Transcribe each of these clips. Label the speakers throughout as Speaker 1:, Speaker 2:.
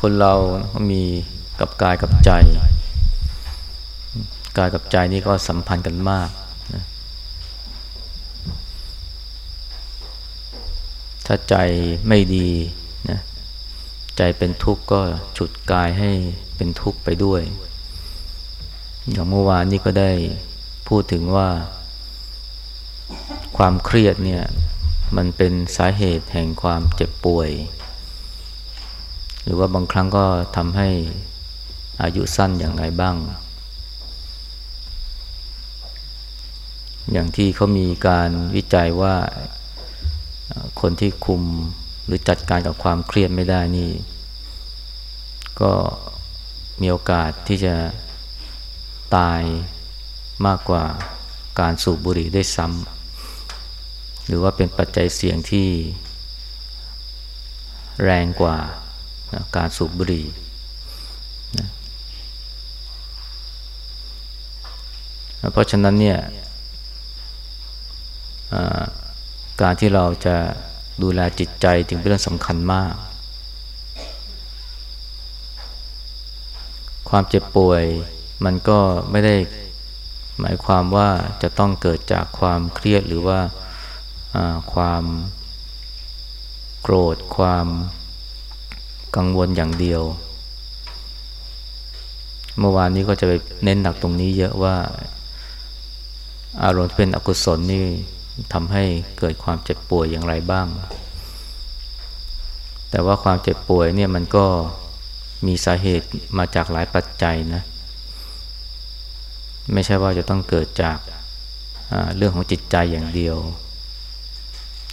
Speaker 1: คนเรามีกับกายกับใจ กายกับใจนี่ก็สัมพันธ์กันมากนะถ้าใจไม่ดีนะใจเป็นทุกข์ก็ฉุดกายให้เป็นทุกข์ไปด้วย อย่างเมื่อวานนี้ก็ได้พูดถึงว่า ความเครียดเนี่ย มันเป็นสาเหตุแห่งความเจ็บป่วย หรือว่าบางครั้งก็ทำให้อายุสั้นอย่างไรบ้าง อย่างที่เขามีการวิจัยว่าคนที่คุมหรือจัดการกับความเครียดไม่ได้นี่ ก็มีโอกาสที่จะตายมากกว่าการสูบบุหรี่ได้ซ้ำหรือว่าเป็นปัจจัยเสี่ยงที่แรงกว่า การสูบบุหรี่นะเพราะฉะนั้นเนี่ยการที่เราจะดูแลจิตใจถึงเป็นเรื่องสำคัญมาก ความเจ็บป่วยมันก็ไม่ได้หมายความว่าจะต้องเกิดจากความเครียดหรือว่าความโกรธความ กังวลอย่างเดียว เมื่อวานนี้ก็จะไปเน้นหนักตรงนี้เยอะว่า อารมณ์เป็นอกุศลนี่ทำให้เกิดความเจ็บป่วยอย่างไรบ้าง แต่ว่าความเจ็บป่วยเนี่ยมันก็มีสาเหตุมาจากหลายปัจจัยนะ ไม่ใช่ว่าจะต้องเกิดจากเรื่องของจิตใจอย่างเดียว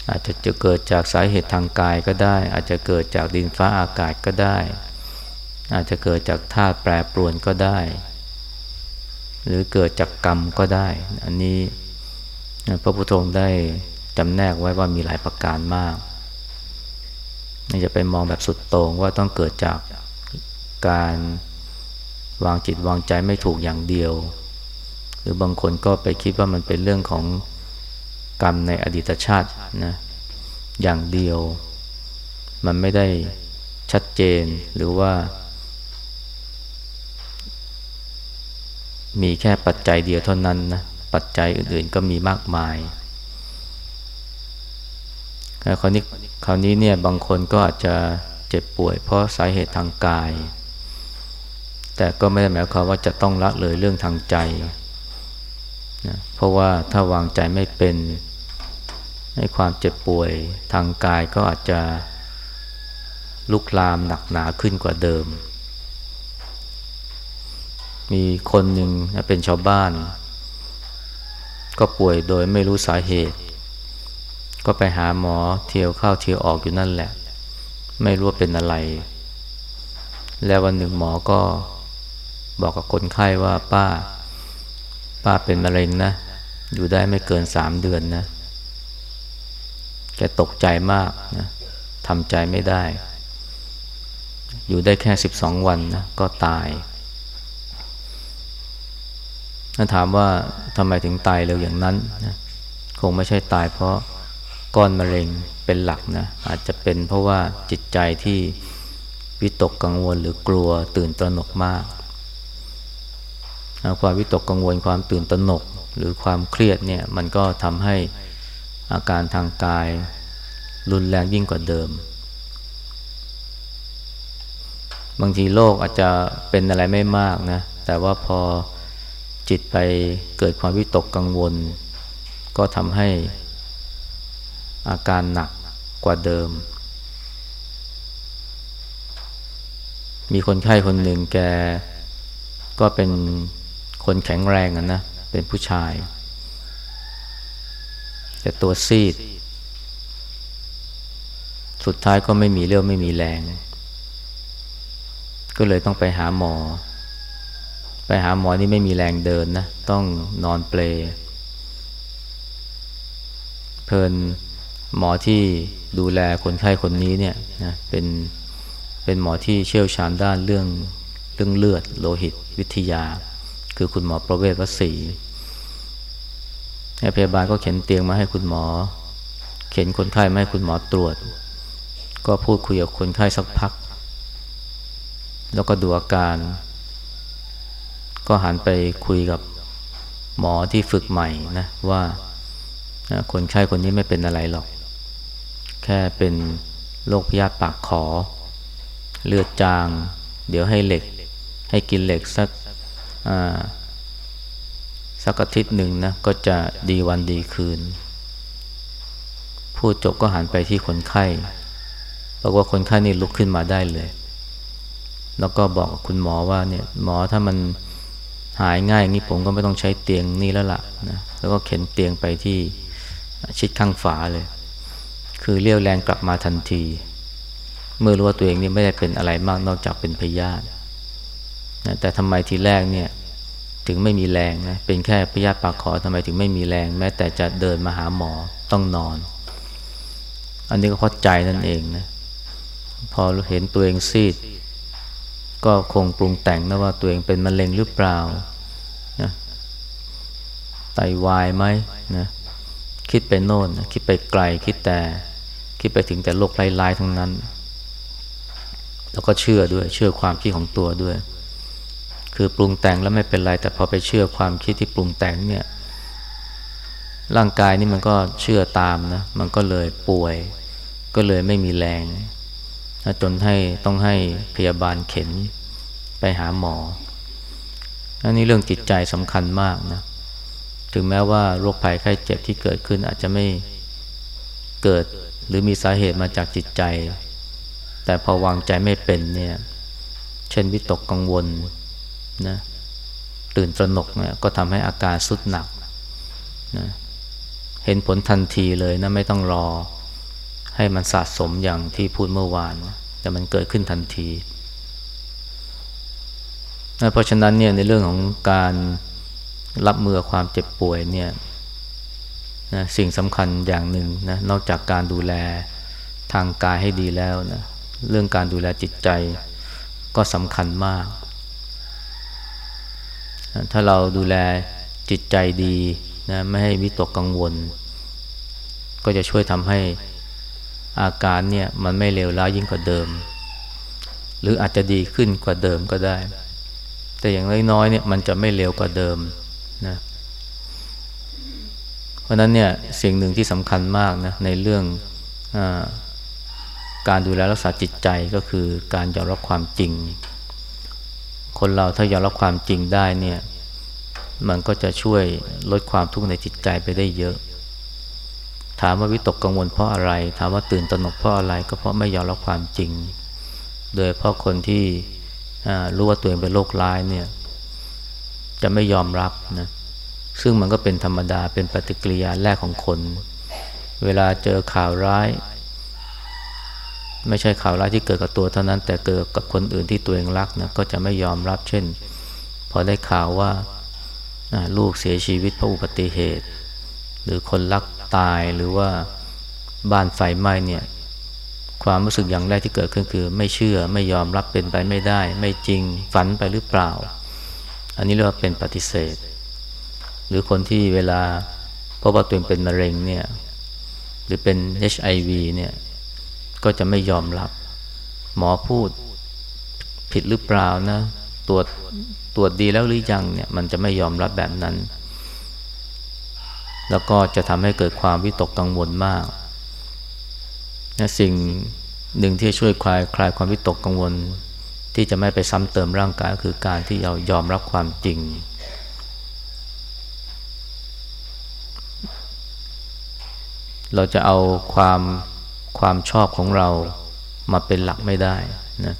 Speaker 1: อาจจะจะเกิดจากสาเหตุทางกายก็ได้ อาจจะเกิดจากดินฟ้าอากาศก็ได้ อาจจะเกิดจากธาตุแปรปรวนก็ได้ หรือเกิดจากกรรมก็ได้ อันนี้พระพุทธองค์ได้จำแนกไว้ว่ามีหลายประการมากนี่จะไปมองแบบสุดโต่งว่าต้องเกิดจากการวางจิตวางใจไม่ถูกอย่างเดียว หรือบางคนก็ไปคิดว่ามันเป็นเรื่องของ กรรมในอดีตชาตินะอย่างเดียว มันไม่ได้ชัดเจนหรือว่า มีแค่ปัจจัยเดียวเท่านั้นนะปัจจัยอื่นๆก็มีมากมายคราวนี้คราวนี้เนี่ยบางคนก็อาจจะเจ็บป่วย เพราะสาเหตุทางกาย แต่ก็ไม่ได้หมายความว่าจะต้องละเลยเรื่องทางใจนะเพราะว่าถ้าวางใจไม่เป็น ในความเจ็บป่วยทางกายก็อาจจะลุกลามหนักหนาขึ้นกว่าเดิม มีคนหนึ่งเป็นชาวบ้าน ก็ป่วยโดยไม่รู้สาเหตุ ก็ไปหาหมอเที่ยวเข้าเที่ยวออกอยู่นั่นแหละ ไม่รู้ว่าเป็นอะไร แล้ววันหนึ่งหมอก็บอกกับคนไข้ว่าป้า ป้าเป็นมะเร็งนะ อยู่ได้ไม่เกินสามเดือนนะ แกตกใจมากนะทำใจไม่ได้ อยู่ได้แค่สิบสองวันนะก็ตายถ้าถามว่าทำไมถึงตายเร็วอย่างนั้นนะคงไม่ใช่ตายเพราะก้อนมะเร็งเป็นหลักนะอาจจะเป็นเพราะว่าจิตใจที่วิตกกังวลหรือกลัวตื่นตระหนกมาก ความวิตกกังวลความตื่นตระหนก หรือความเครียดเนี่ยมันก็ทำให้ อาการทางกาย รุนแรงยิ่งกว่าเดิม บางทีโรคอาจจะเป็นอะไรไม่มากนะ แต่ว่าพอจิตไปเกิดความวิตกกังวล ก็ทำให้อาการหนักกว่าเดิม มีคนไข้คนหนึ่งแกก็เป็นคนแข็งแรงนะ เป็นผู้ชาย แต่ตัวซีด สุดท้ายก็ไม่มีเรี่ยวไม่มีแรง ก็เลยต้องไปหาหมอ ไปหาหมอนี่ไม่มีแรงเดินนะ ต้องนอนเปล เพลินหมอที่ดูแลคนไข้คนนี้เนี่ยนะเป็นเป็นหมอที่เชี่ยวชาญด้านเรื่องเรื่องเลือดโลหิตวิทยา คือคุณหมอประเวศวสี พยาบาลก็เข็นเตียงมาให้คุณหมอ เข็นคนไข้มาให้คุณหมอตรวจ ก็พูดคุยกับคนไข้สักพัก แล้วก็ดูอาการ ก็หันไปคุยกับหมอที่ฝึกใหม่นะว่าคนไข้คนนี้ไม่เป็นอะไรหรอก แค่เป็นโรคพยาธิปากขอ เลือดจาง เดี๋ยวให้เหล็ก ให้กินเหล็กสัก สักอาทิตย์หนึ่งนะก็จะดีวันดีคืน พูดจบก็หันไปที่คนไข้บอกว่าคนไข้นี่ลุกขึ้นมาได้เลย แล้วก็บอกคุณหมอว่าเนี่ยหมอถ้ามันหายง่ายงี้ผมก็ไม่ต้องใช้เตียงนี่แล้วล่ะนะแล้วก็เข็นเตียงไปที่ชิดข้างฝาเลย คือเรียวแรงกลับมาทันที เมื่อรู้ว่าตัวเองนี่ไม่ได้เป็นอะไรมากนอกจากเป็นพยาธินะแต่ทำไมทีแรกเนี่ย ถึงไม่มีแรงนะเป็นแค่พยาธิปากคอทำไมถึงไม่มีแรง แม้แต่จะเดินมาหาหมอต้องนอน อันนี้ก็เพราะใจนั่นเองนะพอเห็นตัวเองซีด ก็คงปรุงแต่งนะว่าตัวเองเป็นมะเร็งหรือเปล่านะไตาวายไหมนะคิดไปโน่นคิดไปไกลคิดแต่คิดไปถึงแต่โลกไร้ๆทั้งนั้น แล้วก็เชื่อด้วยเชื่อความคิดของตัวด้วย คือปรุงแต่งแล้วไม่เป็นไร แต่พอไปเชื่อความคิดที่ปรุงแต่งเนี่ย ร่างกายนี่มันก็เชื่อตามนะ มันก็เลยป่วย ก็เลยไม่มีแรงจนให้ต้องให้พยาบาลเข็นไปหาหมอ อันนี้เรื่องจิตใจสำคัญมากนะ ถึงแม้ว่าโรคภัยไข้เจ็บที่เกิดขึ้นอาจจะไม่เกิดหรือมีสาเหตุมาจากจิตใจ แต่พอวางใจไม่เป็นเนี่ย เช่นวิตกกังวล นะตื่นตระหนกเนี่ยก็ทำให้อาการสุดหนักนะเห็นผลทันทีเลยนะไม่ต้องรอ ให้มันสะสมอย่างที่พูดเมื่อวาน แต่มันเกิดขึ้นทันทีนะเพราะฉะนั้นเนี่ยในเรื่องของการรับมือความเจ็บป่วยเนี่ยนะสิ่งสำคัญอย่างหนึ่งนะนอกจากการดูแลทางกายให้ดีแล้วนะเรื่องการดูแลจิตใจก็สำคัญมาก ถ้าเราดูแลจิตใจดีนะไม่ให้วิตกกังวล ก็จะช่วยทำให้อาการเนี่ยมันไม่เลวร้ายยิ่งกว่าเดิม หรืออาจจะดีขึ้นกว่าเดิมก็ได้ แต่อย่างน้อยๆเนี่ยมันจะไม่เลวกว่าเดิมนะเพราะนั้นเนี่ยสิ่งหนึ่งที่สำคัญมากนะในเรื่องอการดูแลรักษาจิตใจก็คือการยอมรับความจริง คนเราถ้ายอมรับความจริงได้เนี่ย มันก็จะช่วยลดความทุกข์ในจิตใจไปได้เยอะ ถามว่าวิตกกังวลเพราะอะไร ถามว่าตื่นตระหนกเพราะอะไร ก็เพราะไม่ยอมรับความจริง โดยเพราะคนที่รู้ว่าตัวเองเป็นโรคร้ายเนี่ย จะไม่ยอมรับนะซึ่งมันก็เป็นธรรมดาเป็นปฏิกิริยาแรกของคน เวลาเจอข่าวร้าย ไม่ใช่ข่าวร้ายที่เกิดกับตัวเท่านั้น แต่เกิดกับคนอื่นที่ตัวเองรักนะก็จะไม่ยอมรับเช่น พอได้ข่าวว่าลูกเสียชีวิตเพราะอุบัติเหตุ หรือคนรักตายหรือว่าบ้านไฟไหม้เนี่ยความรู้สึกอย่างแรกที่เกิดขึ้นคือ ไม่เชื่อไม่ยอมรับเป็นไปไม่ได้ ไม่จริงฝันไปหรือเปล่า อันนี้เรียกว่าเป็นปฏิเสธ หรือคนที่เวลาพบว่าตัวเองเป็นมะเร็งเนี่ยหรือเป็น HIV เนี่ย ก็จะไม่ยอมรับ หมอพูดผิดหรือเปล่านะ ตรวจตรวจดีแล้วหรือยังเนี่ยมันจะไม่ยอมรับแบบนั้น แล้วก็จะทำให้เกิดความวิตกกังวลมากนะสิ่งหนึ่งที่ช่วยคลายคลายความวิตกกังวล ที่จะไม่ไปซ้ำเติมร่างกายคือการที่เรายอมรับความจริง เราจะเอาความ ความชอบของเรามาเป็นหลักไม่ได้นะ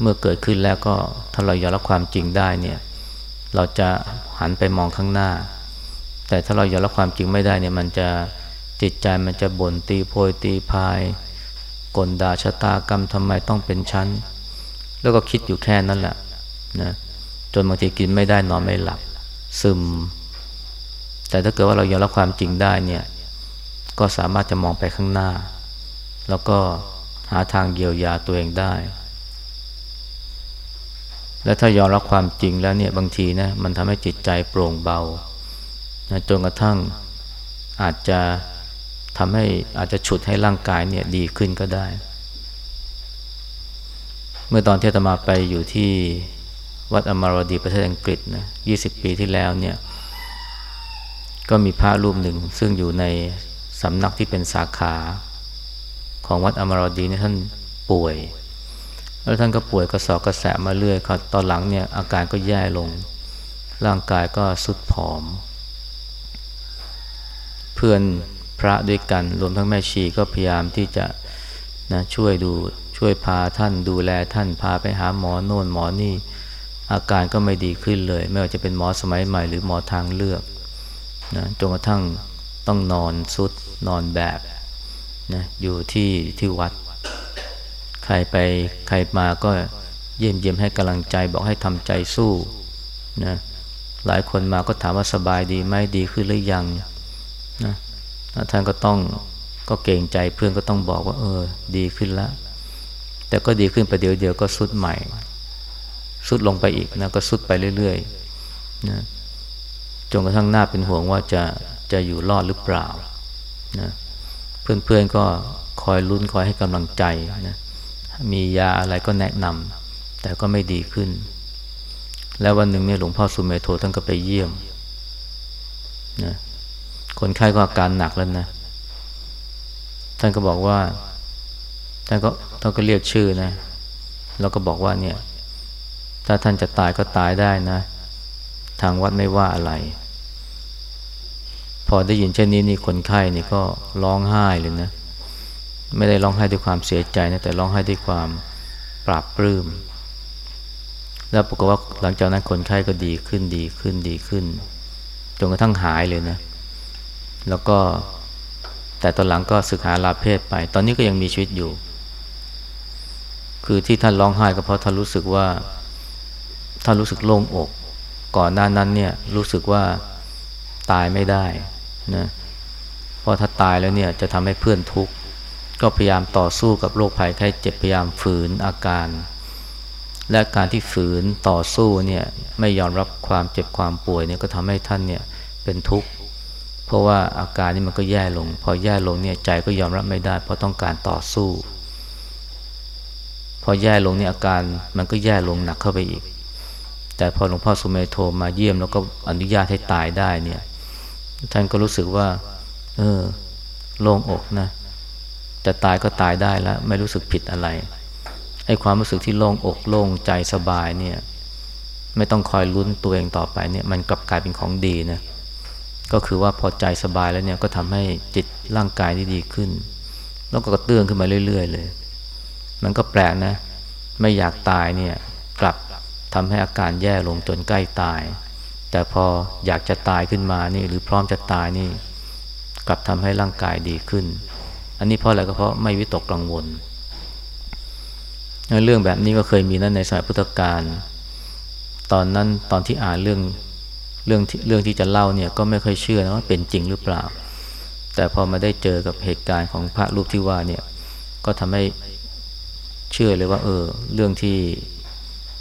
Speaker 1: เมื่อเกิดขึ้นแล้วก็ถ้าเรายอมรับความจริงได้เนี่ย เราจะหันไปมองข้างหน้า แต่ถ้าเรายอมรับความจริงไม่ได้เนี่ย มันจะจิตใจมันจะบ่นตีโพยตีพายกลด่าชะตากรรมทำไมต้องเป็นชั้น แล้วก็คิดอยู่แค่นั้นแหละนะจนบางทีกินไม่ได้นอนไม่หลับ ซึม แต่ถ้าเกิดว่าเรายอมรับความจริงได้เนี่ย ก็สามารถจะมองไปข้างหน้า แล้วก็หาทางเยียวยาตัวเองได้ และถ้ายอมรับความจริงแล้วเนี่ยบางทีนะมันทำให้จิตใจโปร่งเบานะจนกระทั่งอาจจะทำให้อาจจะฉุดให้ร่างกายเนี่ยดีขึ้นก็ได้ เมื่อตอนที่ตมาไปอยู่ที่วัดอมารดีประเทศอังกฤษนะยี่สิบปีที่แล้วเนี่ย ก็มีพระรูปหนึ่งซึ่งอยู่ในสำนักที่เป็นสาขา ของวัดอมารดีนี่ท่านป่วย แล้วท่านก็ป่วยกระสอบกระแสมาเรื่อยครับตอนหลังเนี่ยอาการก็แย่ลง ร่างกายก็สุดผอม เพื่อนพระด้วยกัน รวมทั้งแม่ชีก็พยายามที่จะนะช่วยดูช่วยพาท่านดูแลท่านพาไปหาหมอโน่นหมอนี่ อาการก็ไม่ดีขึ้นเลย ไม่ว่าจะเป็นหมอสมัยใหม่หรือหมอทางเลือกนะจนกระทั่งต้องนอนสุดนอนแบบ นะอยู่ที่ที่วัด ใครไปใครมาก็เยี่ยมเยี่ยมให้กำลังใจบอกให้ทำใจสู้นะหลายคนมาก็ถามว่าสบายดีไหมดีขึ้นหรือยังนะท่านก็ต้องก็เก่งใจเพื่อนก็ต้องบอกว่า เออ ดีขึ้นแล้วแต่ก็ดีขึ้นไปเดี๋ยวเดียวก็สุดใหม่ สุดลงไปอีกนะก็สุดไปเรื่อยๆนะจนกระทั่งหน้าเป็นห่วงว่าจะจะอยู่รอดหรือเปล่านะ เพื่อนๆก็คอยลุ้นคอยให้กำลังใจนะมียาอะไรก็แนะนำแต่ก็ไม่ดีขึ้น แล้ววันหนึ่งเนี่ยหลวงพ่อสุเมโทท่านก็ไปเยี่ยมนะคนไข้ก็อาการหนักแล้วนะ ท่านก็บอกว่า ท่านก็ท่านก็เรียกชื่อนะ แล้วก็บอกว่าเนี่ย ถ้าท่านจะตายก็ตายได้นะ ทางวัดไม่ว่าอะไร พอได้ยินเช่นนี้นี่คนไข้นี่ก็ร้องไห้เลยนะ ไม่ได้ร้องไห้ด้วยความเสียใจนะแต่ร้องไห้ด้วยความปราบปลื้ม แล้วปรากฏว่าหลังจากนั้นคนไข้ก็ดีขึ้นดีขึ้นดีขึ้นจนกระทั่งหายเลยนะ แล้วก็แต่ตอนหลังก็ศึกษาลาเพศไป ตอนนี้ก็ยังมีชีวิตอยู่ คือที่ท่านร้องไห้ก็เพราะท่านรู้สึกว่าท่านรู้สึกโล่งอก ก่อนหน้านั้นเนี่ยรู้สึกว่าตายไม่ได้ นะเพราะถ้าตายแล้วเนี่ยจะทำให้เพื่อนทุกข์ก็พยายามต่อสู้กับโรคภัยไข้เจ็บพยายามฝืนอาการ และการที่ฝืนต่อสู้เนี่ยไม่ยอมรับความเจ็บความป่วยเนี่ยก็ทำให้ท่านเนี่ยเป็นทุกข์เพราะว่าอาการนี้มันก็แย่ลง พอแย่ลงเนี่ยใจก็ยอมรับไม่ได้ เพราะต้องการต่อสู้ พอแย่ลงเนี่ยอาการมันก็แย่ลงหนักเข้าไปอีก แต่พอหลวงพ่อสุเมโทมาเยี่ยมแล้วก็อนุญาตให้ตายได้เนี่ย ท่านก็รู้สึกว่า เออ โล่งอกนะ จะตายก็ตายได้แล้ว ไม่รู้สึกผิดอะไรไอ้ความรู้สึกที่โล่งอกโล่งใจสบายเนี่ย ไม่ต้องคอยลุ้นตัวเองต่อไปเนี่ย มันกลับกลายเป็นของดีนะก็คือว่าพอใจสบายแล้วเนี่ยก็ทำให้จิตร่างกายที่ดีขึ้น แล้วก็กระเตื้องขึ้นมาเรื่อย ๆ เลย มันก็แปลกนะ ไม่อยากตายเนี่ย กลับทำให้อาการแย่ลงจนใกล้ตาย แต่พออยากจะตายขึ้นมานี่หรือพร้อมจะตายนี่ กลับทำให้ร่างกายดีขึ้น อันนี้เพราะอะไรก็เพราะไม่วิตกกังวล เรื่องแบบนี้ก็เคยมีนั่นในสมัยพุทธกาลตอนนั้นตอนที่อ่านเรื่องเรื่องที่เรื่องที่จะเล่าเนี่ยก็ไม่ค่อยเชื่อนะว่าเป็นจริงหรือเปล่า แต่พอมาได้เจอกับเหตุการณ์ของพระรูปที่ว่าเนี่ยก็ทำให้เชื่อเลยว่า เออ เรื่องที่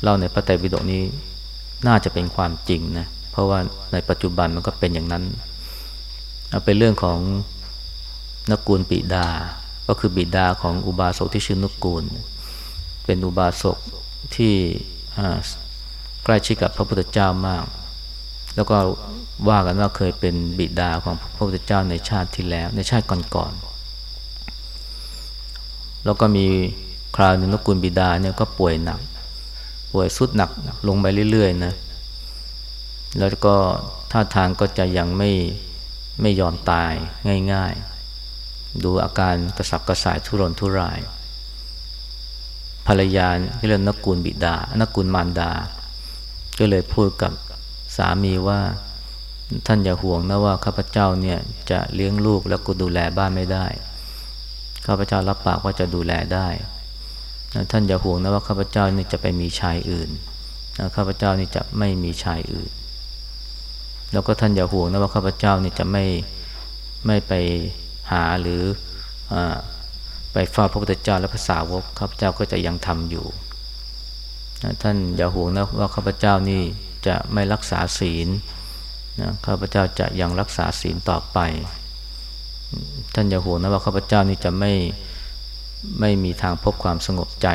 Speaker 1: เล่าในพระไตรปิฎกนี้น่าจะเป็นความจริงนะ เพราะว่าในปัจจุบันมันก็เป็นอย่างนั้นเป็นเรื่องของนกูลปิดา ก็คือบิดาของอุบาสกที่ชื่อนกูล เป็นอุบาสกที่ใกล้ชิดกับพระพุทธเจ้ามาก แล้วก็ว่ากันว่าเคยเป็นบิดาของพระพุทธเจ้าในชาติที่แล้ว ในชาติก่อนๆ แล้วก็มีคราวหนึ่งนกุลบิดาเนี่ยก็ป่วยหนัก ป่วยสุดหนักลงไปเรื่อยๆนะ แล้วก็ท่าทางก็จะยังไม่ไม่ยอมตายง่ายๆ ดูอาการกระสับกระส่ายทุรนทุราย ภรรยาที่เรียกนกุลบิดา นักุลมารดา ก็เลยพูดกับสามีว่าท่านอย่าห่วงนะว่าข้าพเจ้าเนี่ยจะเลี้ยงลูกแล้วก็ดูแลบ้านไม่ได้ ข้าพเจ้ารับปากว่าจะดูแลได้ ท่านอย่าห่วงนะว่าข้าพเจ้านี่จะไปมีชายอื่น ข้าพเจ้านี่จะไม่มีชายอื่น แล้วก็ท่านอย่าห่วงนะว่าข้าพเจ้านี่จะไม่ไม่ไปหาหรืออไปเฝ้าพระพุทธเจ้าและพระสาวกข้าพเจ้าก็จะยังทำอยู่ ท่านอย่าห่วงนะว่าข้าพเจ้านี่จะไม่รักษาศีลนะข้าพเจ้าจะยังรักษาศีลต่อไป ท่านอย่าห่วงนะว่าข้าพเจ้านี่จะไม่ไม่มีทางพบความสงบใจ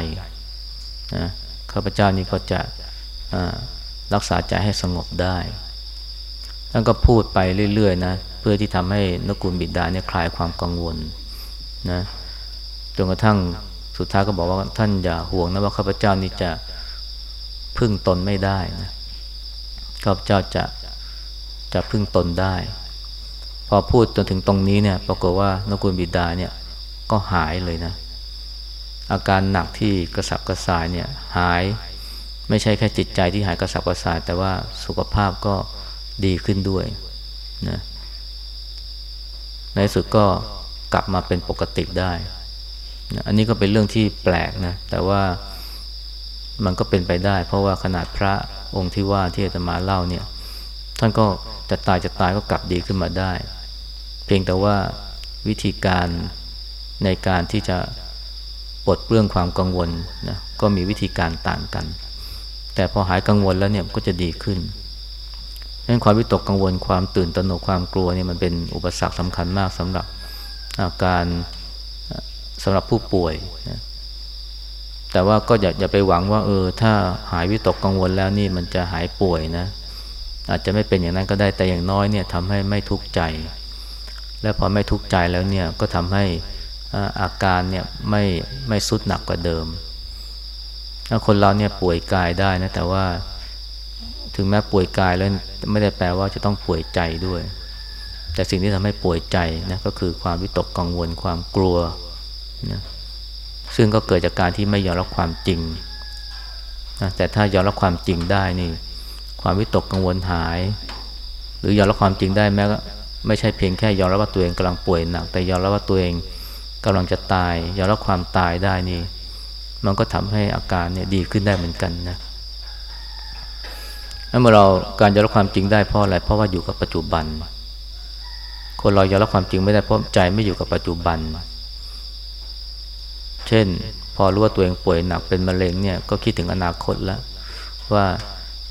Speaker 1: นะข้าพเจ้านี่ก็จะรักษาใจให้สงบได้ ท่านก็พูดไปเรื่อยๆนะเพื่อที่ทำให้นกุลบิดาเนี่ยคลายความกังวลนะจนกระทั่งสุดท้ายก็บอกว่าท่านอย่าห่วงนะว่าข้าพเจ้านี่จะพึ่งตนไม่ได้นะข้าพเจ้าจะจะพึ่งตนได้ พอพูดจนถึงตรงนี้เนี่ยปรากฏว่านกุลบิดาเนี่ยก็หายเลยนะ อาการหนักที่กระสับกระส่ายเนี่ยหายไม่ใช่แค่จิตใจที่หายกระสับกระส่ายแต่ว่าสุขภาพก็ ดีขึ้นด้วยนะในสุดก็กลับมาเป็นปกติได้นะอันนี้ก็เป็นเรื่องที่แปลกนะ แต่ว่ามันก็เป็นไปได้ เพราะว่าขนาดพระองค์ที่ว่าที่อาตมาเล่าเนี่ย ท่านก็จะตายจะตายก็กลับดีขึ้นมาได้ เพียงแต่ว่าวิธีการในการที่จะปลดเปลื้องความกังวลนะก็มีวิธีการต่างกัน แต่พอหายกังวลแล้วเนี่ยก็จะดีขึ้น นั้นความวิตกกังวลความตื่นตระหนกความกลัวเนี่ยมันเป็นอุปสรรคสำคัญมากสำหรับอาการสำหรับผู้ป่วยนะแต่ว่าก็อย่าอย่าไปหวังว่าเออถ้าหายวิตกกังวลแล้วนี่มันจะหายป่วยนะ อาจจะไม่เป็นอย่างนั้นก็ได้แต่อย่างน้อยเนี่ยทำให้ไม่ทุกข์ใจ และพอไม่ทุกข์ใจแล้วเนี่ยก็ทำให้อาการเนี่ยไม่ไม่สุดหนักกว่าเดิมถ้าคนเราเนี่ยป่วยกายได้นะแต่ว่า ถึงแม้ป่วยกายแล้วไม่ได้แปลว่าจะต้องป่วยใจด้วย แต่สิ่งที่ทำให้ป่วยใจนะก็คือความวิตกกังวลความกลัวนะซึ่งก็เกิดจากการที่ไม่ยอมรับความจริงนะแต่ถ้ายอมรับความจริงได้นี่ ความวิตกกังวลหาย หรือยอมรับความจริงได้แม้ไม่ใช่เพียงแค่ยอมรับว่าตัวเองกำลังป่วยหนัก แต่ยอมรับว่าตัวเองกำลังจะตายยอมรับความตายได้นี่ มันก็ทำให้อาการเนี่ยดีขึ้นได้เหมือนกันนะ เมื่อเราการยอมรับความจริงได้เพราะอะไรเพราะว่าอยู่กับปัจจุบัน คนเรายอมรับความจริงไม่ได้เพราะใจไม่อยู่กับปัจจุบัน เช่น พอรู้ว่าตัวเองป่วยหนักเป็นมะเร็งเนี่ยก็คิดถึงอนาคตแล้ว ว่า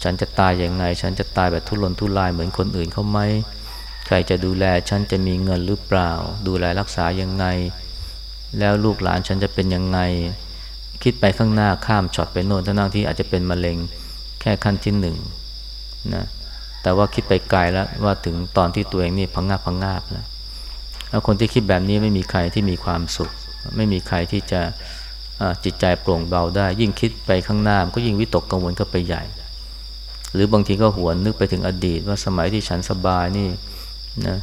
Speaker 1: ฉันจะตายยังไง ฉันจะตายแบบทุรนทุรายเหมือนคนอื่นเขาไหมใครจะดูแลฉันจะมีเงินหรือเปล่า ดูแลรักษายังไง แล้วลูกหลานฉันจะเป็นยังไง คิดไปข้างหน้าข้ามช็อตไปโน่นทั้งที่อาจจะเป็นมะเร็งแค่ขั้นที่หนึ่ง นะแต่ว่าคิดไปไกลแล้วว่าถึงตอนที่ตัวเองนี่พังงาพังงาบแล้วคนที่คิดแบบนี้ไม่มีใครที่มีความสุข ไม่มีใครที่จะจิตใจโปร่งเบาได้ ยิ่งคิดไปข้างหน้าก็ยิ่งวิตกกังวลก็ไปใหญ่ หรือบางทีก็หวนนึกไปถึงอดีต ว่าสมัยที่ฉันสบายนี่นะ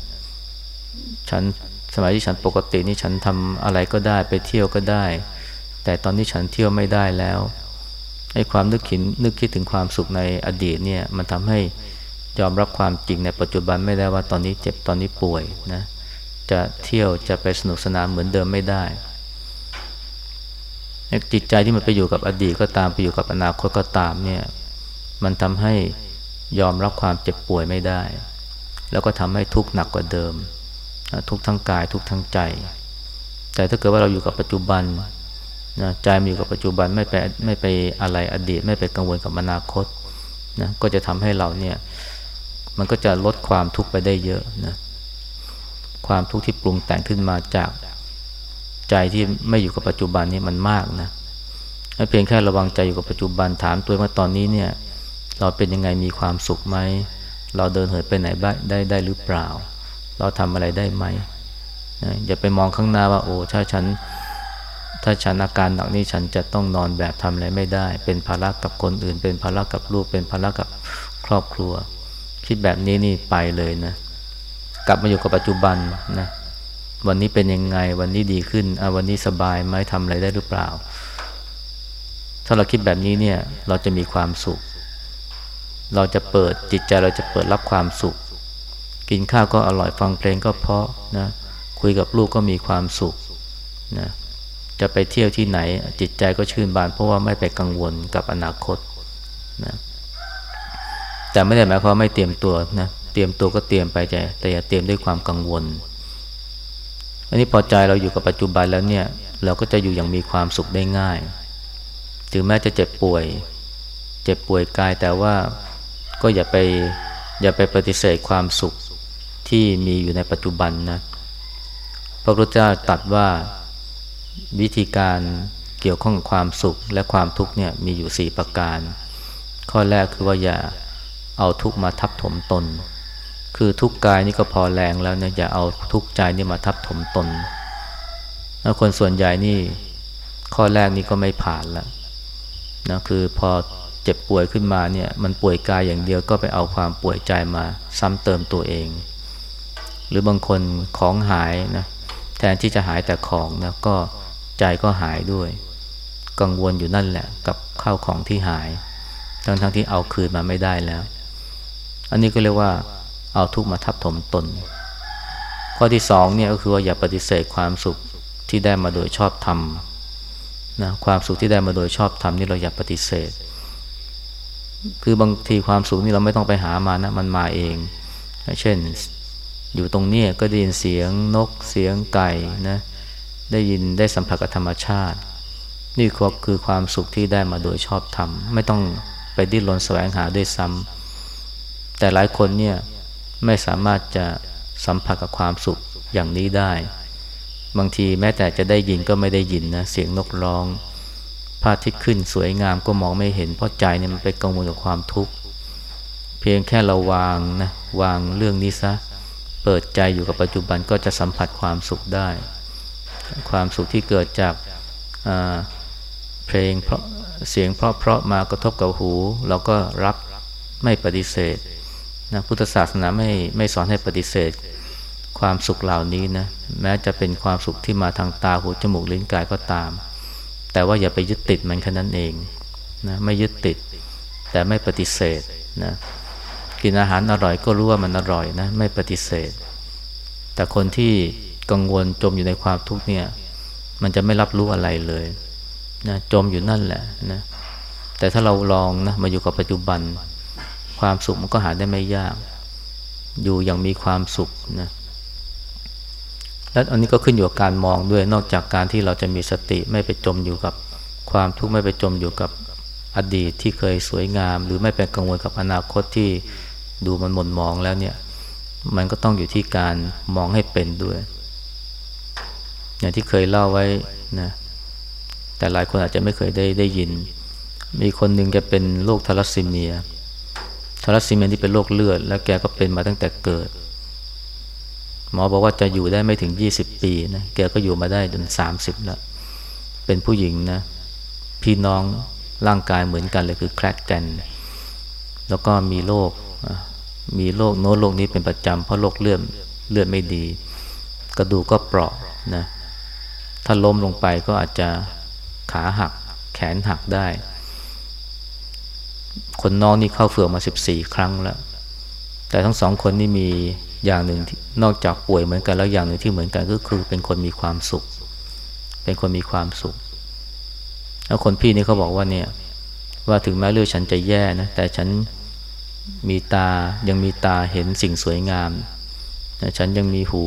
Speaker 1: ฉันสมัยที่ฉันปกตินี่ฉันทำอะไรก็ได้ไปเที่ยวก็ได้ แต่ตอนนี้ฉันเที่ยวไม่ได้แล้ว ไอ้ความนึกคิดนึกคิดถึงความสุขในอดีตเนี่ยมันทำให้ยอมรับความจริงในปัจจุบันไม่ได้ว่าตอนนี้เจ็บตอนนี้ป่วยนะจะเที่ยวจะไปสนุกสนานเหมือนเดิมไม่ได้จิตใจที่มันไปอยู่กับอดีตก็ตามไปอยู่กับอนาคตก็ตามเนี่ยมันทำให้ยอมรับความเจ็บป่วยไม่ได้ แล้วก็ทำให้ทุกข์หนักกว่าเดิม ทุกทั้งกายทุกทั้งใจ แต่ถ้าเกิดว่าเราอยู่กับปัจจุบัน นะใจมีอยู่กับปัจจุบันไม่ไปไม่ไปอะไรอดีต ไม่ไปกังวลกับอนาคตนะก็จะทำให้เราเนี่ย มันก็จะลดความทุกข์ไปได้เยอะนะความทุกข์ที่ปรุงแต่งขึ้นมาจากใจที่ไม่อยู่กับปัจจุบันนี่มันมากนะเพียงแค่ระวังใจอยู่กับปัจจุบันถามตัวว่าตอนนี้เนี่ย เราเป็นยังไงมีความสุขไหมเราเดินเหินไปไหนบ้างได้ได้หรือเปล่า เราทำอะไรได้ไหมนะอย่าไปมองข้างหน้าว่าโอ้ถ้าฉัน ถ้าฉันอาการหนักนี่ฉันจะต้องนอนแบบทำอะไรไม่ได้ เป็นภาระกับคนอื่น เป็นภาระกับลูก เป็นภาระกับครอบครัว คิดแบบนี้นี่ไปเลยนะ กลับมาอยู่กับปัจจุบันนะ วันนี้เป็นยังไง วันนี้ดีขึ้นอ่วันนี้สบายไหมทำอะไรได้หรือเปล่า ถ้าเราคิดแบบนี้เนี่ย เราจะมีความสุข เราจะเปิดจิตใจเราจะเปิดรับความสุข กินข้าวก็อร่อยฟังเพลงก็เพราะนะ คุยกับลูกก็มีความสุขนะ จะไปเที่ยวที่ไหน จิตใจก็ชื่นบาน เพราะว่าไม่ไปกังวลกับอนาคตนะแต่ไม่ได้หมายความไม่เตรียมตัวนะเตรียมตัวก็เตรียมไปแต่แต่อย่าเตรียมด้วยความกังวล อันนี้พอใจเราอยู่กับปัจจุบันแล้วเนี่ย เราก็จะอยู่อย่างมีความสุขได้ง่าย ถึงแม้จะเจ็บป่วย เจ็บป่วยกายแต่ว่าก็อย่าไปอย่าไปปฏิเสธความสุขที่มีอยู่ในปัจจุบันนะ พระพุทธเจ้าตรัสว่า วิธีการเกี่ยวข้องกับความสุขและความทุกข์เนี่ยมีอยู่ 4 ประการ ข้อแรกคือว่าอย่าเอาทุกข์มาทับถมตน คือทุกข์กายนี่ก็พอแรงแล้วเนี่ยอย่าเอาทุกข์ใจนี่มาทับถมตนแล้วคนส่วนใหญ่นี่ข้อแรกนี่ก็ไม่ผ่านแล้วนะคือพอเจ็บป่วยขึ้นมาเนี่ยมันป่วยกายอย่างเดียวก็ไปเอาความป่วยใจมาซ้ำเติมตัวเอง หรือบางคนของหายนะ แทนที่จะหายแต่ของนะก็ใจก็หายด้วย กังวลอยู่นั่นแหละ กับข้าวของที่หาย ทั้งทั้งที่เอาคืนมาไม่ได้แล้ว อันนี้ก็เรียกว่า เอาทุกมาทับถมตน ข้อที่สองเนี่ยก็คือว่าอย่าปฏิเสธความสุขที่ได้มาโดยชอบธรรมนะความสุขที่ได้มาโดยชอบธรรมนี่เราอย่าปฏิเสธ คือบางทีความสุขนี่เราไม่ต้องไปหามานะมันมาเอง เช่น อยู่ตรงนี้ก็ได้ยินเสียงนกเสียงไก่นะได้ยินได้สัมผัสกับธรรมชาติ นี่คือความสุขที่ได้มาโดยชอบธรรม ไม่ต้องไปดิ้นรนแสวงหาด้วยซ้ำแต่หลายคนเนี่ยไม่สามารถจะสัมผัสกับความสุขอย่างนี้ได้ บางทีแม้แต่จะได้ยินก็ไม่ได้ยินนะเสียงนกร้องพระอาทิตย์ขึ้นสวยงามก็มองไม่เห็นเพราะใจเนี่ยมันไปกังวลกับความทุกข์เพียงแค่เราวางนะวางเรื่องนี้ซะ เปิดใจอยู่กับปัจจุบันก็จะสัมผัสความสุขได้ ความสุขที่เกิดจากเพลงเพราะเสียงเพราะเพราะมากระทบกับหู เราก็รับไม่ปฏิเสธนะพุทธศาสนาไม่ไม่สอนให้ปฏิเสธ ความสุขเหล่านี้นะแม้จะเป็นความสุขที่มาทางตาหูจมูกลิ้นกายก็ตาม แต่ว่าอย่าไปยึดติดมันแค่นั้นเองนะไม่ยึดติด แต่ไม่ปฏิเสธนะ กินอาหารอร่อยก็รู้ว่ามันอร่อยนะไม่ปฏิเสธ แต่คนที่กังวลจมอยู่ในความทุกข์เนี่ย มันจะไม่รับรู้อะไรเลยนะจมอยู่นั่นแหละนะแต่ถ้าเราลองนะมาอยู่กับปัจจุบัน ความสุขมันก็หาได้ไม่ยาก อยู่อย่างมีความสุขนะและอันนี้ก็ขึ้นอยู่กับการมองด้วยนอกจากการที่เราจะมีสติไม่ไปจมอยู่กับความทุกข์ไม่ไปจมอยู่กับอดีตที่เคยสวยงาม หรือไม่ไปกังวลกับอนาคตที่ ดูมันหม่นมองแล้วเนี่ย มันก็ต้องอยู่ที่การมองให้เป็นด้วย อย่างที่เคยเล่าไว้นะแต่หลายคนอาจจะไม่เคยได้ได้ยิน มีคนหนึ่งแกเป็นโรคทารัสซีเมียทารัสซีเมียที่เป็นโรคเลือด แล้วแกก็เป็นมาตั้งแต่เกิด หมอบอกว่าจะอยู่ได้ไม่ถึงยี่สิบปีนะแกก็อยู่มาได้จนสามสิบแล้ว เป็นผู้หญิงนะ พี่น้องร่างกายเหมือนกันเลยคือแคลกกัน แล้วก็มีโรค มีโรคโน้โรคนี้เป็นประจำเพราะโรคเลือดเลือดไม่ดี กระดูกก็เปราะนะถ้าล้มลงไปก็อาจจะขาหัก แขนหักได้ คนน้องนี่เข้าเฟือกมาสิบสี่ครั้งแล้ว แต่ทั้งสองคนนี่มีอย่างหนึ่งนอกจากป่วยเหมือนกันแล้วอย่างหนึ่งที่เหมือนกันก็คือเป็นคนมีความสุข เป็นคนมีความสุข แล้วคนพี่นี่เขาบอกว่าเนี่ย ว่าถึงแม้เลือดฉันจะแย่นะแต่ฉัน มีตายังมีตาเห็นสิ่งสวยงามฉันยังมีหู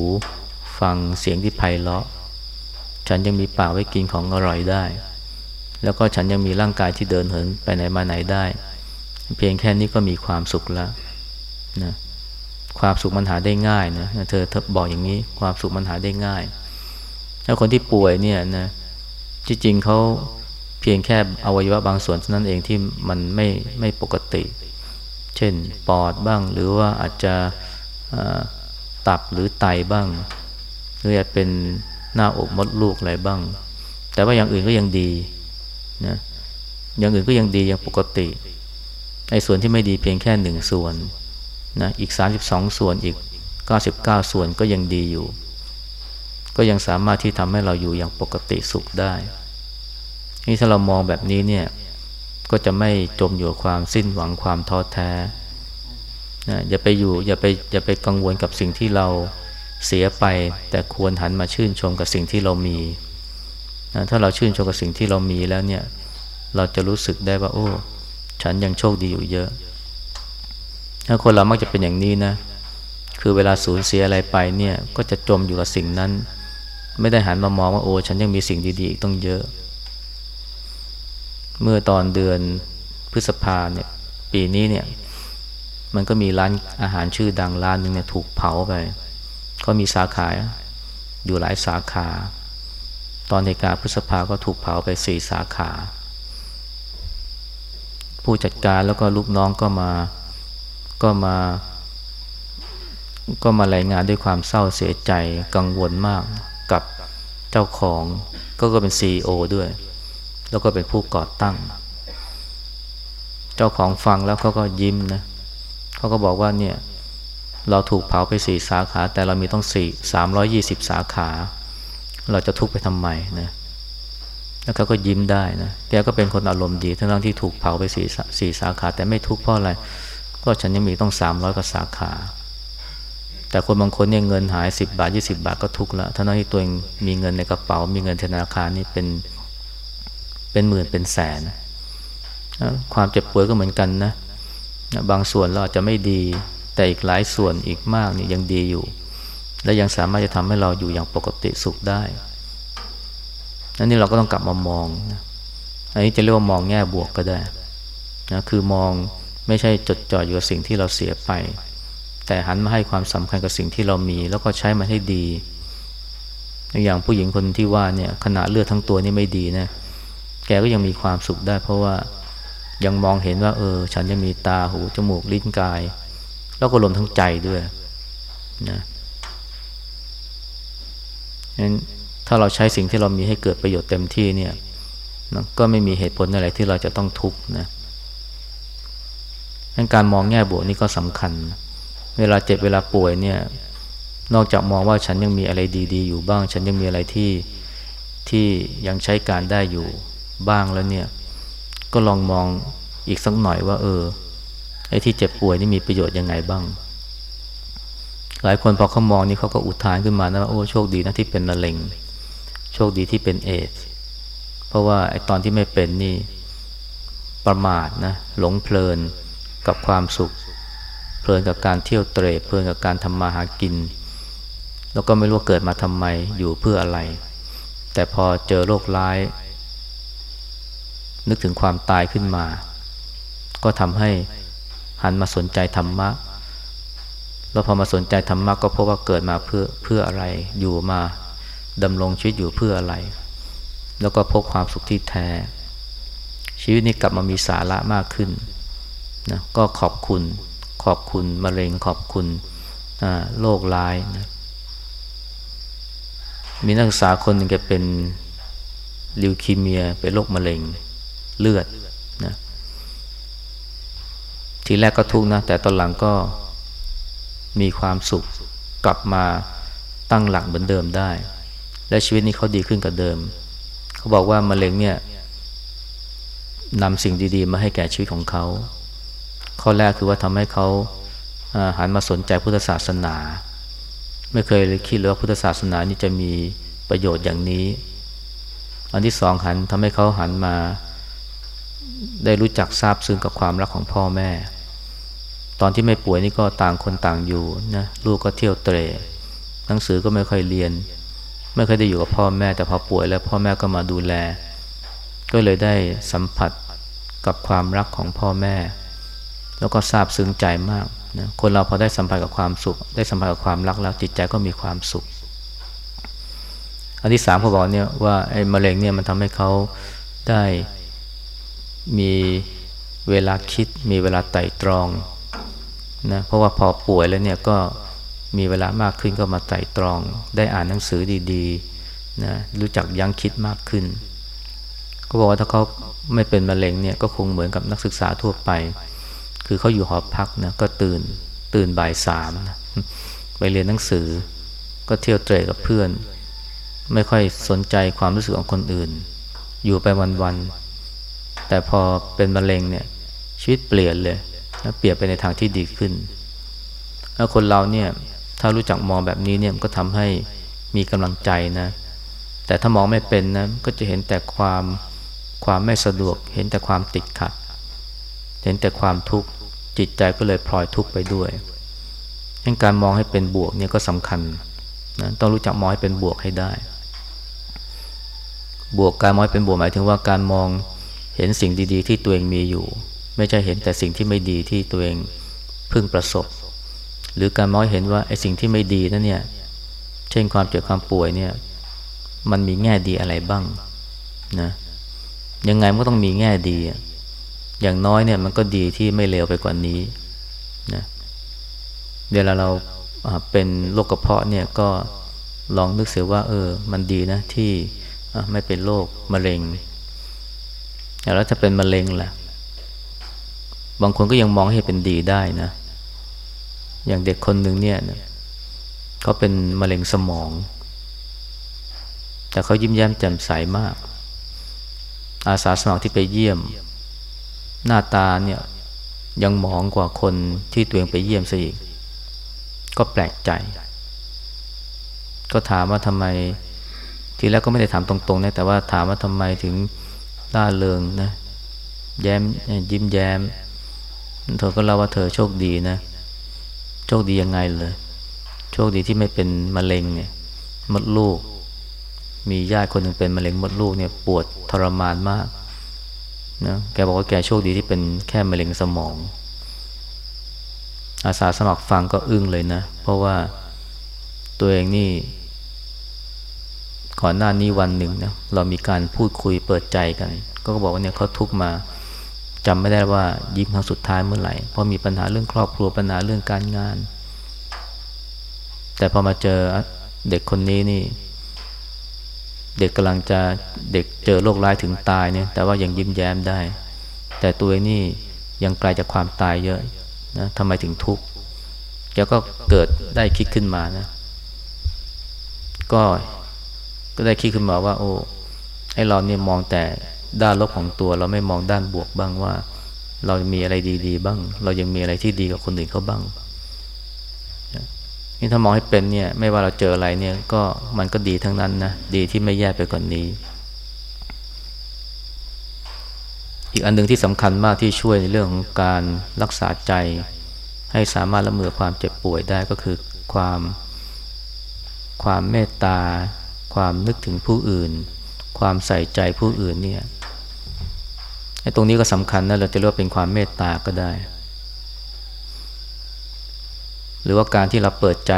Speaker 1: ฟังเสียงที่ไพเราะ ฉันยังมีปากไว้กินของอร่อยได้ แล้วก็ฉันยังมีร่างกายที่เดินเหินไปไหนมาไหนได้ เพียงแค่นี้ก็มีความสุขแล้วนะความสุขมันหาได้ง่ายนะเธอเธอบอกอย่างนี้ความสุขมันหาได้ง่ายแล้วคนที่ป่วยเนี่ยนะที่จริงเขาเพียงแค่อวัยวะบางส่วนเท่านั้นเองที่มันไม่ไม่ปกติ เช่นปอดบ้าง หรือว่าอาจจะตับหรือไตบ้าง หรืออาจเป็นหน้าอกมดลูกอะไรบ้าง แต่ว่าอย่างอื่นก็ยังดีนะอย่างอื่นก็ยังดียังปกติไอ้ส่วนที่ไม่ดีเพียงแค่หนึ่งส่วนนะอีกสสาิบองส่วนอีกเก้าสิบเก้าส่วนก็ยังดีอยู่ ก็ยังสามารถที่ทำให้เราอยู่อย่างปกติสุขได้นี่ถ้าเรามองแบบนี้เนี่ย ก็จะไม่จมอยู่ความสิ้นหวังความท้อแท้นะอย่าไปอยู่อย่าไปอย่าไปกังวลกับสิ่งที่เราเสียไป แต่ควรหันมาชื่นชมกับสิ่งที่เรามีนะถ้าเราชื่นชมกับสิ่งที่เรามีแล้วเนี่ย เราจะรู้สึกได้ว่า โอ้ ฉันยังโชคดีอยู่เยอะ ถ้าคนเรามักจะเป็นอย่างนี้นะ คือเวลาสูญเสียอะไรไปเนี่ย ก็จะจมอยู่กับสิ่งนั้น ไม่ได้หันมามองว่าโอ้ ฉันยังมีสิ่งดีๆอีกต้องเยอะ เมื่อตอนเดือนพฤษภาเนี่ยปีนี้เนี่ย มันก็มีร้านอาหารชื่อดังร้านหนึ่งเนี่ยถูกเผาไปก็มีสาขาอยู่หลายสาขา ตอนในการพฤษภาก็ถูกเผาไปสี่สาขา ผู้จัดการแล้วก็ลูกน้องก็มาก็มา ก็มารายงานด้วยความเศร้าเสียใจกังวลมากกับเจ้าของก็ก็เป็นซีอด้วย แล้วก็เป็นผู้ก่อตั้ง เจ้าของฟังแล้วเขาก็ยิ้มนะเขาก็บอกว่าเนี่ยเราถูกเผาไปสี่สาขา แต่เรามีต้องสี่สามร้อยี่สิบสาขา เราจะทุกข์ไปทำไมนะแล้วเขาก็ยิ้มได้นะแกก็เป็นคนอารมณ์ดีทั้งที่ถูกเผาไปสี่สี่สาขา แต่ไม่ทุกข์เพราะอะไร ก็ฉันยังมีต้องสามร้อยกว่าสาขา แต่คนบางคนเนี่ยเงินหายสิบบาทยี่สิบาทก็ทุกข์ละทั้งที่ตัวเองมีเงินในกระเป๋า มีเงินธนาคารนี่เป็น เป็นหมื่นเป็นแสน ความเจ็บป่วยก็เหมือนกันนะ บางส่วนเราอาจจะไม่ดี แต่อีกหลายส่วนอีกมากนี่ยังดีอยู่ และยังสามารถจะทำให้เราอยู่อย่างปกติสุขได้อันนี้เราก็ต้องกลับมามองนะอันนี้จะเรียกว่ามองแง่บวกก็ได้นะคือมองไม่ใช่จดจ่ออยู่กับสิ่งที่เราเสียไป แต่หันมาให้ความสำคัญกับสิ่งที่เรามี แล้วก็ใช้มันให้ดี อย่างผู้หญิงคนที่ว่าเนี่ยขนาดเลือดทั้งตัวนี่ไม่ดีนะ แกก็ยังมีความสุขได้ เพราะว่ายังมองเห็นว่า เออ ฉันยังมีตาหูจมูกลิ้นกาย แล้วก็รวมทั้งใจด้วยนะงั้นถ้าเราใช้สิ่งที่เรามีให้เกิดประโยชน์เต็มที่เนี่ยก็ไม่มีเหตุผลอะไรที่เราจะต้องทุกข์นะงั้นการมองแง่บวกนี่ก็สำคัญ เวลาเจ็บเวลาป่วยเนี่ย นอกจากมองว่าฉันยังมีอะไรดี ๆ อยู่บ้าง ฉันยังมีอะไรที่ที่ยังใช้การได้อยู่ บ้างแล้วเนี่ย ก็ลองมองอีกสักหน่อยว่า เออไอ้ที่เจ็บป่วยนี่มีประโยชน์ยังไงบ้าง หลายคนพอเขามองนี่เขาก็อุทานขึ้นมานะว่าโอ้โชคดีนะที่เป็นมะเร็ง โชคดีที่เป็นเอดเพราะว่าไอ้ตอนที่ไม่เป็นนี่ประมาทนะหลงเพลินกับความสุข เพลินกับการเที่ยวเตะเพลินกับการทำมาหากิน แล้วก็ไม่รู้เกิดมาทำไมอยู่เพื่ออะไร แต่พอเจอโรคร้าย นึกถึงความตายขึ้นมา ก็ทำให้หันมาสนใจธรรมะ แล้วพอมาสนใจธรรมะก็พบว่าเกิดมาเพื่อเพื่ออะไรอยู่มาดำรงชีวิตอยู่เพื่ออะไร แล้วก็พบความสุขที่แท้ ชีวิตนี้กลับมามีสาระมากขึ้นนะก็ขอบคุณ ขอบคุณมะเร็งขอบคุณโรคร้ายนะมีนักศึกษาคนหนึ่งแกเป็นลิวคีเมียเป็นโรคมะเร็ง เลือดนะทีแรกก็ทุกข์นะ แต่ตอนหลังก็มีความสุขกลับมาตั้งหลักเหมือนเดิมได้ และชีวิตนี้เขาดีขึ้นกว่าเดิม เขาบอกว่ามะเร็งเนี่ยนำสิ่งดี ๆ มาให้แก่ชีวิตของเขา ข้อแรกคือว่าทำให้เขาหันมาสนใจพุทธศาสนา ไม่เคยคิดเลยว่าพุทธศาสนานี่จะมีประโยชน์อย่างนี้ อันที่สองหันทำให้เขาหันมา ได้รู้จักทราบซึ้งกับความรักของพ่อแม่ ตอนที่ไม่ป่วยนี่ก็ต่างคนต่างอยู่นะลูกก็เที่ยวเตะหนังสือก็ไม่ค่อยเรียน ไม่เคยได้อยู่กับพ่อแม่แต่พอป่วยแล้วพ่อแม่ก็มาดูแล ก็เลยได้สัมผัสกับความรักของพ่อแม่ แล้วก็ซาบซึ้งใจมากนะคนเราพอได้สัมผัสกับความสุข ได้สัมผัสกับความรักแล้วจิตใจก็มีความสุข อันที่สามเขาบอกเนี่ยว่าไอ้มะเร็งเนี่ยมันทำให้เขาได้ มีเวลาคิดมีเวลาไต่ตรองนะเพราะว่าพอป่วยแล้วเนี่ยก็มีเวลามากขึ้นก็มาไต่ตรอง ได้อ่านหนังสือดีๆนะรู้จักยั้งคิดมากขึ้นก็บอกว่าถ้าเขาไม่เป็นมะเร็งเนี่ยก็คงเหมือนกับนักศึกษาทั่วไป คือเขาอยู่หอพักนะก็ตื่นตื่นบ่ายสามนะไปเรียนหนังสือ ก็เที่ยวเตะกับเพื่อน ไม่ค่อยสนใจความรู้สึกของคนอื่น อยู่ไปวันๆ แต่พอเป็นมะเร็งเนี่ยชีวิตเปลี่ยนเลยแล้วเปลี่ยนไปในทางที่ดีขึ้นแล้วคนเราเนี่ยถ้ารู้จักมองแบบนี้เนี่ยก็ทำให้มีกำลังใจนะแต่ถ้ามองไม่เป็นนะก็จะเห็นแต่ความความไม่สะดวก เห็นแต่ความติดขัด เห็นแต่ความทุกข์จิตใจก็เลยพลอยทุกข์ไปด้วยดังการมองให้เป็นบวกเนี่ยก็สำคัญนะต้องรู้จักมองให้เป็นบวกให้ได้ บวกการมองให้เป็นบวกหมายถึงว่าการมอง เห็นสิ่งดีๆ ที่ตัวเองมีอยู่ ไม่ใช่เห็นแต่สิ่งที่ไม่ดีที่ตัวเองพึ่งประสบ หรือการมองเห็นว่าไอ้สิ่งที่ไม่ดีนั่นเนี่ย เช่นความเจ็บความป่วยเนี่ย มันมีแง่ดีอะไรบ้างนะยังไงมันก็ต้องมีแง่ดี อย่างน้อยเนี่ยมันก็ดีที่ไม่เลวไปกว่านี้นะเวลาเราเป็นโรคกระเพาะเนี่ยก็ลองนึกเสียว่า เออ มันดีนะที่ไม่เป็นโรคมะเร็ง แล้วจะเป็นมะเร็งล่ะ บางคนก็ยังมองให้เป็นดีได้นะ อย่างเด็กคนหนึ่งเนี่ยเขาเป็นมะเร็งสมอง แต่เขายิ้มแย้มแจ่มใสมาก อาสาสมัครที่ไปเยี่ยม หน้าตาเนี่ยยังมองกว่าคนที่ตัวเองไปเยี่ยมซะอีก ก็แปลกใจ ก็ถามว่าทำไม ทีแรกก็ไม่ได้ถามตรงๆนะแต่ว่าถามว่าทำไมถึง ล่าเริงนะแย้มยิ้มแย้ม เธอก็เล่าว่าเธอโชคดีนะ โชคดียังไงเลยโชคดีที่ไม่เป็นมะเร็งเนี่ยมดลูก มีญาติคนหนึ่งเป็นมะเร็งมดลูกเนี่ยปวดทรมานมากนะแกบอกว่าแกโชคดีที่เป็นแค่มะเร็งสมอง อาสาสมัครฟังก็อึ้งเลยนะ เพราะว่าตัวเองนี่ ก่อนหน้านี้วันหนึ่งนะเรามีการพูดคุยเปิดใจกัน ก็บอกว่าเนี่ยเขาทุกมาจำไม่ได้ว่ายิ้มครั้งสุดท้ายเมื่อไหร่เพราะมีปัญหาเรื่องครอบครัวปัญหาเรื่องการงาน แต่พอมาเจอเด็กคนนี้นี่ เด็กกำลังจะเด็กเจอโรคร้ายถึงตายเนี่ย แต่ว่ายังยิ้มแย้มได้ แต่ตัวเองนี่ยังไกลจากความตายเยอะนะทำไมถึงทุกข์แกก็เกิดได้คิดขึ้นมานะ ก็ ก็ได้คิดขึ้นมาว่า โอ้ไอเราเนี่ยมองแต่ด้านลบของตัว เราไม่มองด้านบวกบ้างว่า เรามีอะไรดีๆ บ้าง เรายังมีอะไรที่ดีกับคนอื่นเขาบ้างนี่ถ้ามองให้เป็นเนี่ย ไม่ว่าเราเจออะไรเนี่ยก็มันก็ดีทั้งนั้นนะดีที่ไม่แย่ไปกว่านนี้ อีกอันหนึ่งที่สำคัญมากที่ช่วยในเรื่องของการรักษาใจ ให้สามารถละเมือความเจ็บป่วยได้ก็คือความความเมตตา ความนึกถึงผู้อื่น ความใส่ใจผู้อื่นเนี่ยไอ้ตรงนี้ก็สำคัญนะเราจะเรียกว่าเป็นความเมตตาก็ได้ หรือว่าการที่เราเปิดใจ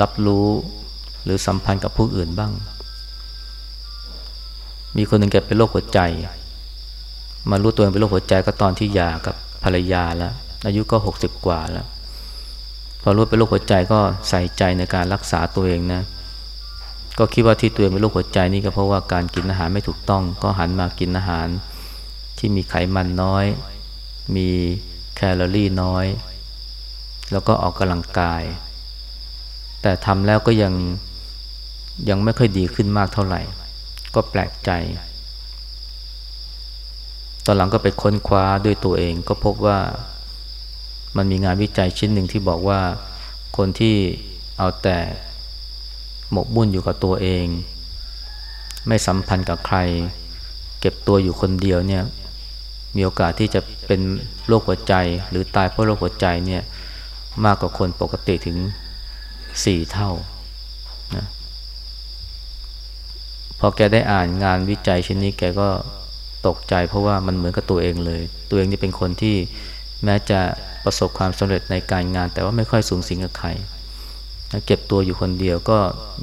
Speaker 1: รับรู้หรือสัมพันธ์กับผู้อื่นบ้าง มีคนหนึ่งแกเป็นโรคหัวใจ มารู้ตัวเองเป็นโรคหัวใจก็ตอนที่หย่ากับภรรยาแล้ว อายุก็หกสิบกว่าแล้ว พอรู้เป็นโรคหัวใจก็ใส่ใจในการรักษาตัวเองนะ ก็คิดว่าที่ตัวเองเป็นโรคหัวใจนี่ก็เพราะว่าการกินอาหารไม่ถูกต้อง ก็หันมากินอาหารที่มีไขมันน้อย มีแคลอรี่น้อย แล้วก็ออกกำลังกาย แต่ทำแล้วก็ยังยังไม่ค่อยดีขึ้นมากเท่าไหร่ ก็แปลกใจ ตอนหลังก็ไปค้นคว้าด้วยตัวเองก็พบว่ามันมีงานวิจัยชิ้นหนึ่งที่บอกว่าคนที่เอาแต่ หมกมุ่นอยู่กับตัวเอง ไม่สัมพันธ์กับใคร เก็บตัวอยู่คนเดียวเนี่ยมีโอกาสที่จะเป็นโรคหัวใจหรือตายเพราะโรคหัวใจเนี่ยมากกว่าคนปกติถึงสี่เท่านะพอแกได้อ่านงานวิจัยชิ้นนี้แกก็ตกใจเพราะว่ามันเหมือนกับตัวเองเลย ตัวเองนี่เป็นคนที่แม้จะประสบความสำเร็จในการงาน แต่ว่าไม่ค่อยสูงสิงกับใคร เก็บตัวอยู่คนเดียวก็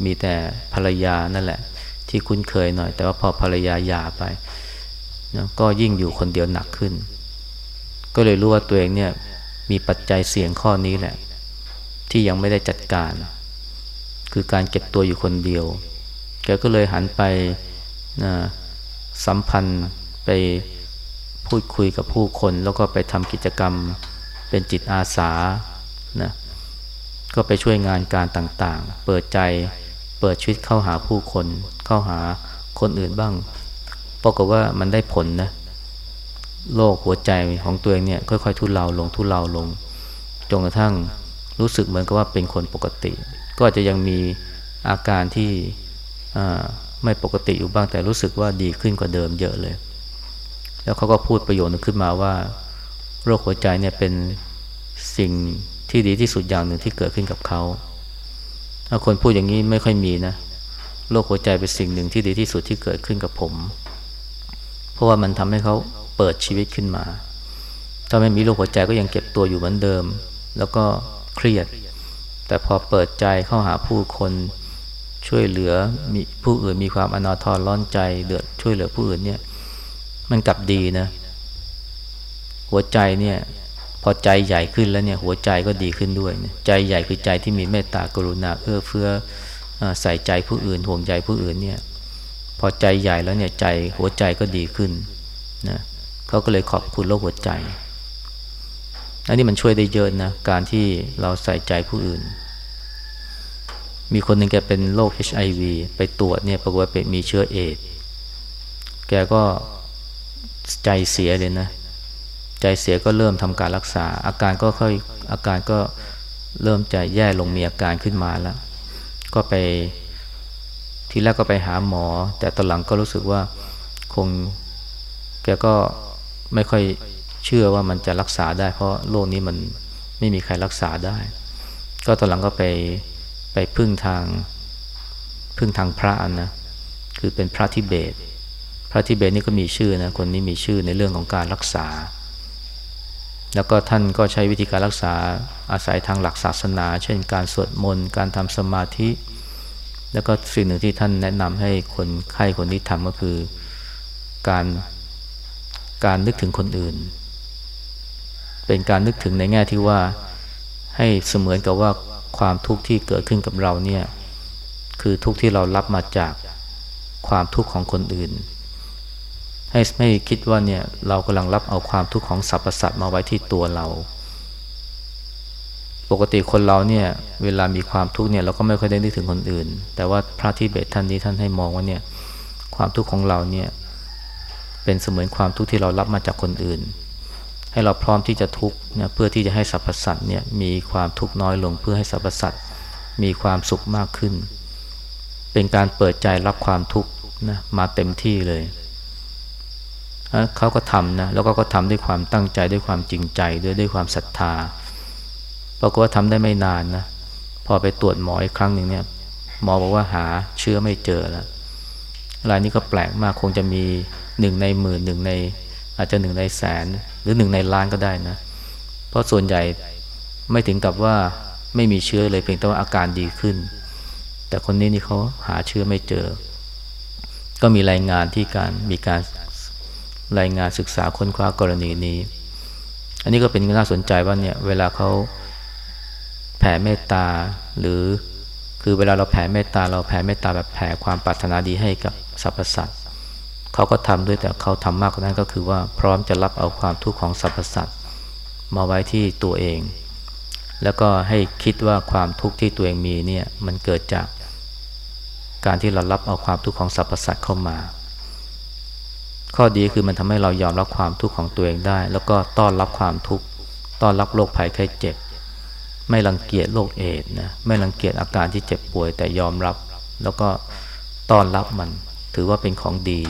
Speaker 1: มีแต่ภรรยานั่นแหละ ที่คุ้นเคยหน่อย แต่ว่าพอภรรยาหย่าไปนะก็ยิ่งอยู่คนเดียวหนักขึ้น ก็เลยรู้ว่าตัวเองเนี่ยมีปัจจัยเสี่ยงข้อนี้แหละ ที่ยังไม่ได้จัดการ คือการเก็บตัวอยู่คนเดียวแกก็เลยหันไปนะสัมพันธ์ไปพูดคุยกับผู้คน แล้วก็ไปทำกิจกรรมเป็นจิตอาสานะ ก็ไปช่วยงานการต่างๆ เปิดใจ เปิดชีวิตเข้าหาผู้คน เข้าหาคนอื่นบ้างปรากฏว่ามันได้ผลนะ โรคหัวใจของตัวเองเนี่ยค่อยๆทุเลาลงทุเลาลง จนกระทั่งรู้สึกเหมือนกับว่าเป็นคนปกติ ก็จะยังมีอาการที่ไม่ปกติอยู่บ้างแต่รู้สึกว่าดีขึ้นกว่าเดิมเยอะเลย แล้วเขาก็พูดประโยชน์ขึ้นมาว่า โรคหัวใจเนี่ยเป็นสิ่ง ที่ดีที่สุดอย่างหนึ่งที่เกิดขึ้นกับเขาถ้าคนพูดอย่างนี้ไม่ค่อยมีนะโรคหัวใจเป็นสิ่งหนึ่งที่ดีที่สุดที่เกิดขึ้นกับผม เพราะว่ามันทำให้เขาเปิดชีวิตขึ้นมา ถ้าไม่มีโรคหัวใจก็ยังเก็บตัวอยู่เหมือนเดิม แล้วก็เครียด แต่พอเปิดใจเข้าหาผู้คนช่วยเหลือมีผู้อื่นมีความอนาทรร้อนใจเดือดช่วยเหลือผู้อื่นเนี่ย มันกลับดีนะ หัวใจเนี่ย พอใจใหญ่ขึ้นแล้วเนี่ยหัวใจก็ดีขึ้นด้วย ใจใหญ่คือใจที่มีเมตตากรุณาเอื้อเฟื้อใส่ใจผู้อื่น ห่วงใจผู้อื่นเนี่ยพอใจใหญ่แล้วเนี่ยใจหัวใจก็ดีขึ้นนะเขาก็เลยขอบคุณโลกหัวใจอันนี้มันช่วยได้เยอะนะการที่เราใส่ใจผู้อื่น มีคนหนึ่งแกเป็นโรค HIV ไปตรวจเนี่ยปรากฏว่าเป็นมีเชื้อเอดแกก็ใจเสียเลยนะ ใจเสียก็เริ่มทำการรักษา อาการก็ค่อยอาการก็เริ่มใจแย่ลงมีอาการขึ้นมาแล้ว ก็ไปทีแรกก็ไปหาหมอ แต่ตอนหลังก็รู้สึกว่าคงแกก็ไม่ค่อยเชื่อว่ามันจะรักษาได้ เพราะโรคนี้มันไม่มีใครรักษาได้ ก็ตอนหลังก็ไปไปพึ่งทางพึ่งทางพระนะคือเป็นพระทิเบต พระทิเบตนี่ก็มีชื่อนะคนนี้มีชื่อในเรื่องของการรักษา แล้วก็ท่านก็ใช้วิธีการรักษาอาศัยทางหลักศาสนา เช่นการสวดมนต์ การทำสมาธิ แล้วก็สิ่งหนึ่งที่ท่านแนะนำให้คนไข้คนนี้ทำก็คือการการนึกถึงคนอื่น เป็นการนึกถึงในแง่ที่ว่าให้เสมือนกับว่าความทุกข์ที่เกิดขึ้นกับเราเนี่ยคือทุกข์ที่เรารับมาจากความทุกข์ของคนอื่น ให้ไม่คิดว่าเนี่ยเรากำลังรับเอาความทุกข์ของสรรพสัตว์มาไว้ที่ตัวเรา ปกติคนเราเนี่ยเวลามีความทุกข์เนี่ยเราก็ไม่ค่อยได้นึกถึงคนอื่น แต่ว่าพระที่เบตท่านนี้ท่านให้มองว่าเนี่ยความทุกข์ของเราเนี่ยเป็นเสมือนความทุกข์ที่เรารับมาจากคนอื่น ให้เราพร้อมที่จะทุกข์เนี่ยเพื่อที่จะให้สรรพสัตว์เนี่ยมีความทุกข์น้อยลงเพื่อให้สรรพสัตว์มีความสุขมากขึ้น เป็นการเปิดใจรับความทุกข์นะมาเต็มที่เลย เขาก็ทำนะแล้วก็ก็ทำด้วยความตั้งใจด้วยความจริงใจด้วยด้วยความศรัทธาปรากฏว่าทำได้ไม่นานนะพอไปตรวจหมออีกครั้งหนึ่งเนี่ยหมอบอกว่าหาเชื้อไม่เจอแล้วรายนี้ก็แปลกมากคงจะมีหนึ่งในหมื่นหนึ่งใน อาจจะหนึ่งในแสน หรือหนึ่งในล้านก็ได้นะ เพราะส่วนใหญ่ไม่ถึงกับว่าไม่มีเชื้อเลยเพียงแต่ว่าอาการดีขึ้น แต่คนนี้นี่เขาหาเชื้อไม่เจอ ก็มีรายงานที่การมีการ รายงานศึกษาค้นคว้ากรณีนี้ อันนี้ก็เป็นน่าสนใจว่าเนี่ยเวลาเขาแผ่เมตตาหรือคือเวลาเราแผ่เมตตาเราแผ่เมตตาแบบแผ่ความปรารถนาดีให้กับสรรพสัตว์เขาก็ทำด้วยแต่เขาทำมากกว่านั้นก็คือว่าพร้อมจะรับเอาความทุกข์ของสรรพสัตว์มาไว้ที่ตัวเอง แล้วก็ให้คิดว่าความทุกข์ที่ตัวเองมีเนี่ยมันเกิดจากการที่เรารับเอาความทุกข์ของสรรพสัตว์เข้ามา ข้อดีคือมันทำให้เรายอมรับความทุกข์ของตัวเองได้ แล้วก็ต้อนรับความทุกข์ต้อนรับโรคภัยไข้เจ็บ ไม่รังเกียจโรคเอดนะไม่รังเกียจอาการที่เจ็บป่วย แต่ยอมรับ แล้วก็ต้อนรับมันถือว่าเป็นของดี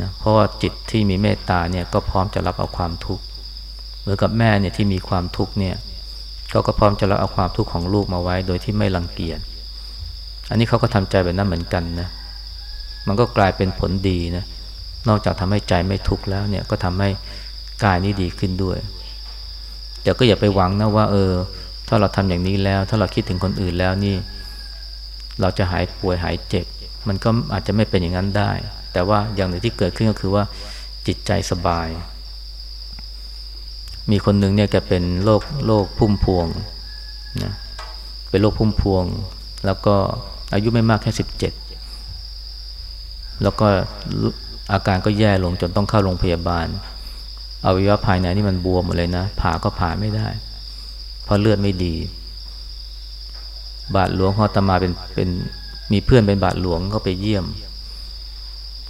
Speaker 1: นะเพราะว่าจิตที่มีเมตตาเนี่ยก็พร้อมจะรับเอาความทุกข์เหมือนกับแม่เนี่ยที่มีความทุกข์เนี่ยเขาก็พร้อมจะรับเอาความทุกข์ของลูกมาไว้ โดยที่ไม่รังเกียจอันนี้เขาก็ทำใจแบบนั้นเหมือนกันนะมันก็กลายเป็นผลดีนะ นอกจากทำให้ใจไม่ทุกข์แล้วเนี่ยก็ทำให้กายนี้ดีขึ้นด้วยแต่ก็อย่าไปหวังนะว่า เออ ถ้าเราทำอย่างนี้แล้ว ถ้าเราคิดถึงคนอื่นแล้วนี่ เราจะหายป่วยหายเจ็บ มันก็อาจจะไม่เป็นอย่างนั้นได้ แต่ว่าอย่างหนึ่งที่เกิดขึ้นก็คือว่า จิตใจสบาย มีคนหนึ่งเนี่ยแกเป็นโรคโรคพุ่มพวงนะเป็นโรคพุ่มพวง แล้วก็อายุไม่มากแค่สิบเจ็ดแล้วก็ อาการก็แย่ลงจนต้องเข้าโรงพยาบาลอวัยวะภายในนี่มันบวมหมดเลยนะ ผ่าก็ผ่าไม่ได้ เพราะเลือดไม่ดี บาทหลวงฮอตมาเป็นเป็นมีเพื่อนเป็นบาทหลวงก็ไปเยี่ยม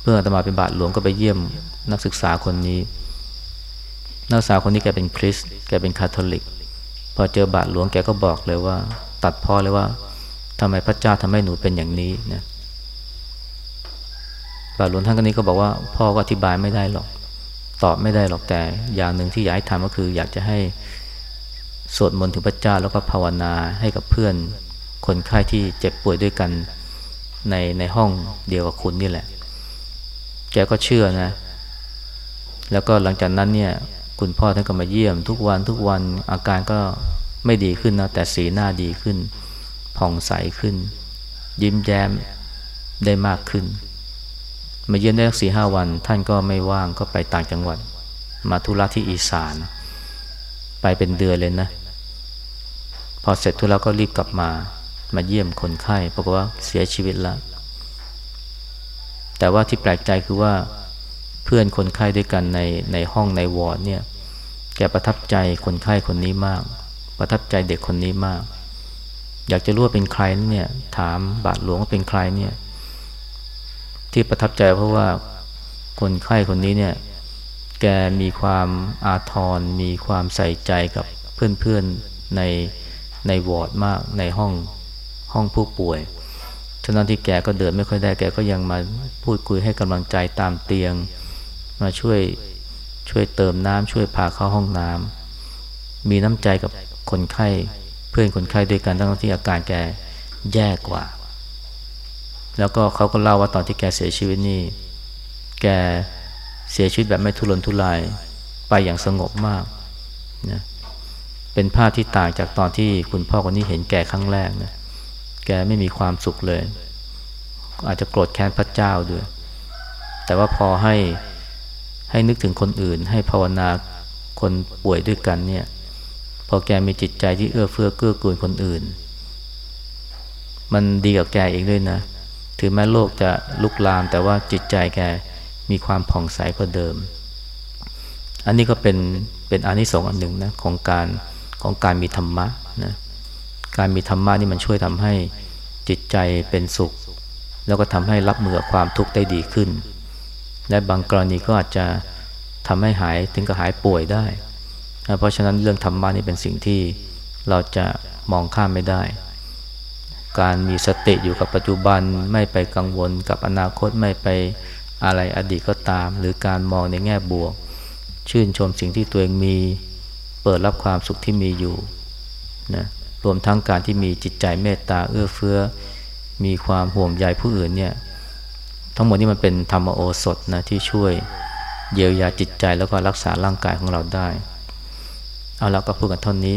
Speaker 1: เพื่ออาตมาเป็นบาทหลวงก็ไปเยี่ยม นักศึกษาคนนี้ นักศึกษาคนนี้แกเป็นคริสแกเป็นคาทอลิก พอเจอบาทหลวงแกก็บอกเลยว่า ตัดพ่อเลยว่าทำไมพระเจ้าทำให้หนูเป็นอย่างนี้นะ บาทหลวงท่านคนนี้ก็บอกว่าพ่อก็อธิบายไม่ได้หรอก ตอบไม่ได้หรอกแต่ อย่างหนึ่งที่อยากให้ทำก็คือ อยากจะให้สวดมนต์ถึงพระเจ้าแล้วก็ภาวนาให้กับเพื่อนคนไข้ที่เจ็บป่วยด้วยกันในในห้องเดียวกับคุณนี่แหละ แกก็เชื่อนะ แล้วก็หลังจากนั้นเนี่ย คุณพ่อท่านก็มาเยี่ยม ทุกวันทุกวันอาการก็ไม่ดีขึ้นนะแต่สีหน้าดีขึ้น ผ่องใสขึ้น ยิ้มแย้มได้มากขึ้น มาเยือนได้สักสี่ห้าวัน ท่านก็ไม่ว่างก็ไปต่างจังหวัด มาธุระที่อีสาน ไปเป็นเดือนเลยนะ พอเสร็จธุระก็รีบกลับมา มาเยี่ยมคนไข้ปรากฏว่าเสียชีวิตแล้ว แต่ว่าที่แปลกใจคือว่าเพื่อนคนไข้ด้วยกันในในห้องในวอร์ดเนี่ยแกประทับใจคนไข้คนนี้มาก ประทับใจเด็กคนนี้มาก อยากจะรู้ว่าเป็นใครเนี่ย ถามบาทหลวงว่าเป็นใครเนี่ย ที่ประทับใจเพราะว่าคนไข้คนนี้เนี่ย แกมีความอาทรมีความใส่ใจกับเพื่อนๆในในวอร์ดมากในห้องห้องผู้ป่วย ฉะนั้นที่แกก็เดินไม่ค่อยได้แกก็ยังมาพูดคุยให้กำลังใจตามเตียง มาช่วยช่วยเติมน้ำช่วยพาเข้าห้องน้ำมีน้ำใจกับคนไข้เพื่อนคนไข้ด้วยกันทั้งที่อาการแกแย่กว่า แล้วก็เขาก็เล่าว่าตอนที่แกเสียชีวิตนี่ แกเสียชีวิตแบบไม่ทุรนทุรายไปอย่างสงบมากนะเป็นภาพที่ต่างจากตอนที่คุณพ่อคนนี้เห็นแกครั้งแรกนะแกไม่มีความสุขเลย อาจจะโกรธแค้นพระเจ้าด้วย แต่ว่าพอให้ให้นึกถึงคนอื่น ให้ภาวนาคนป่วยด้วยกันเนี่ย พอแกมีจิตใจที่เอื้อเฟื้อเกื้อกูลคนอื่น มันดีกับแกเองด้วยนะ ถึงแม้โลกจะลุกลาม แต่ว่าจิตใจแกมีความผ่องใสกว่าเดิม อันนี้ก็เป็นเป็นอานิสงส์อันหนึ่งนะของการของการมีธรรมะนะการมีธรรมะนี่มันช่วยทำให้จิตใจเป็นสุข แล้วก็ทำให้รับมือกับความทุกข์ได้ดีขึ้น และบางกรณีก็อาจจะทำให้หายถึงกับหายป่วยได้ เพราะฉะนั้นเรื่องธรรมะนี่เป็นสิ่งที่เราจะมองข้ามไม่ได้ การมีสติอยู่กับปัจจุบันไม่ไปกังวลกับอนาคตไม่ไปอะไรอดีตก็ตาม หรือการมองในแง่บวก ชื่นชมสิ่งที่ตัวเองมีเปิดรับความสุขที่มีอยู่นะรวมทั้งการที่มีจิตใจเมตตาเอื้อเฟื้อ มีความห่วงใยผู้อื่นเนี่ยทั้งหมดนี้มันเป็นธรรมโอสถนะที่ช่วยเยียวยาจิตใจแล้วก็รักษาร่างกายของเราได้ เอาแล้วก็พูดกันเท่านี้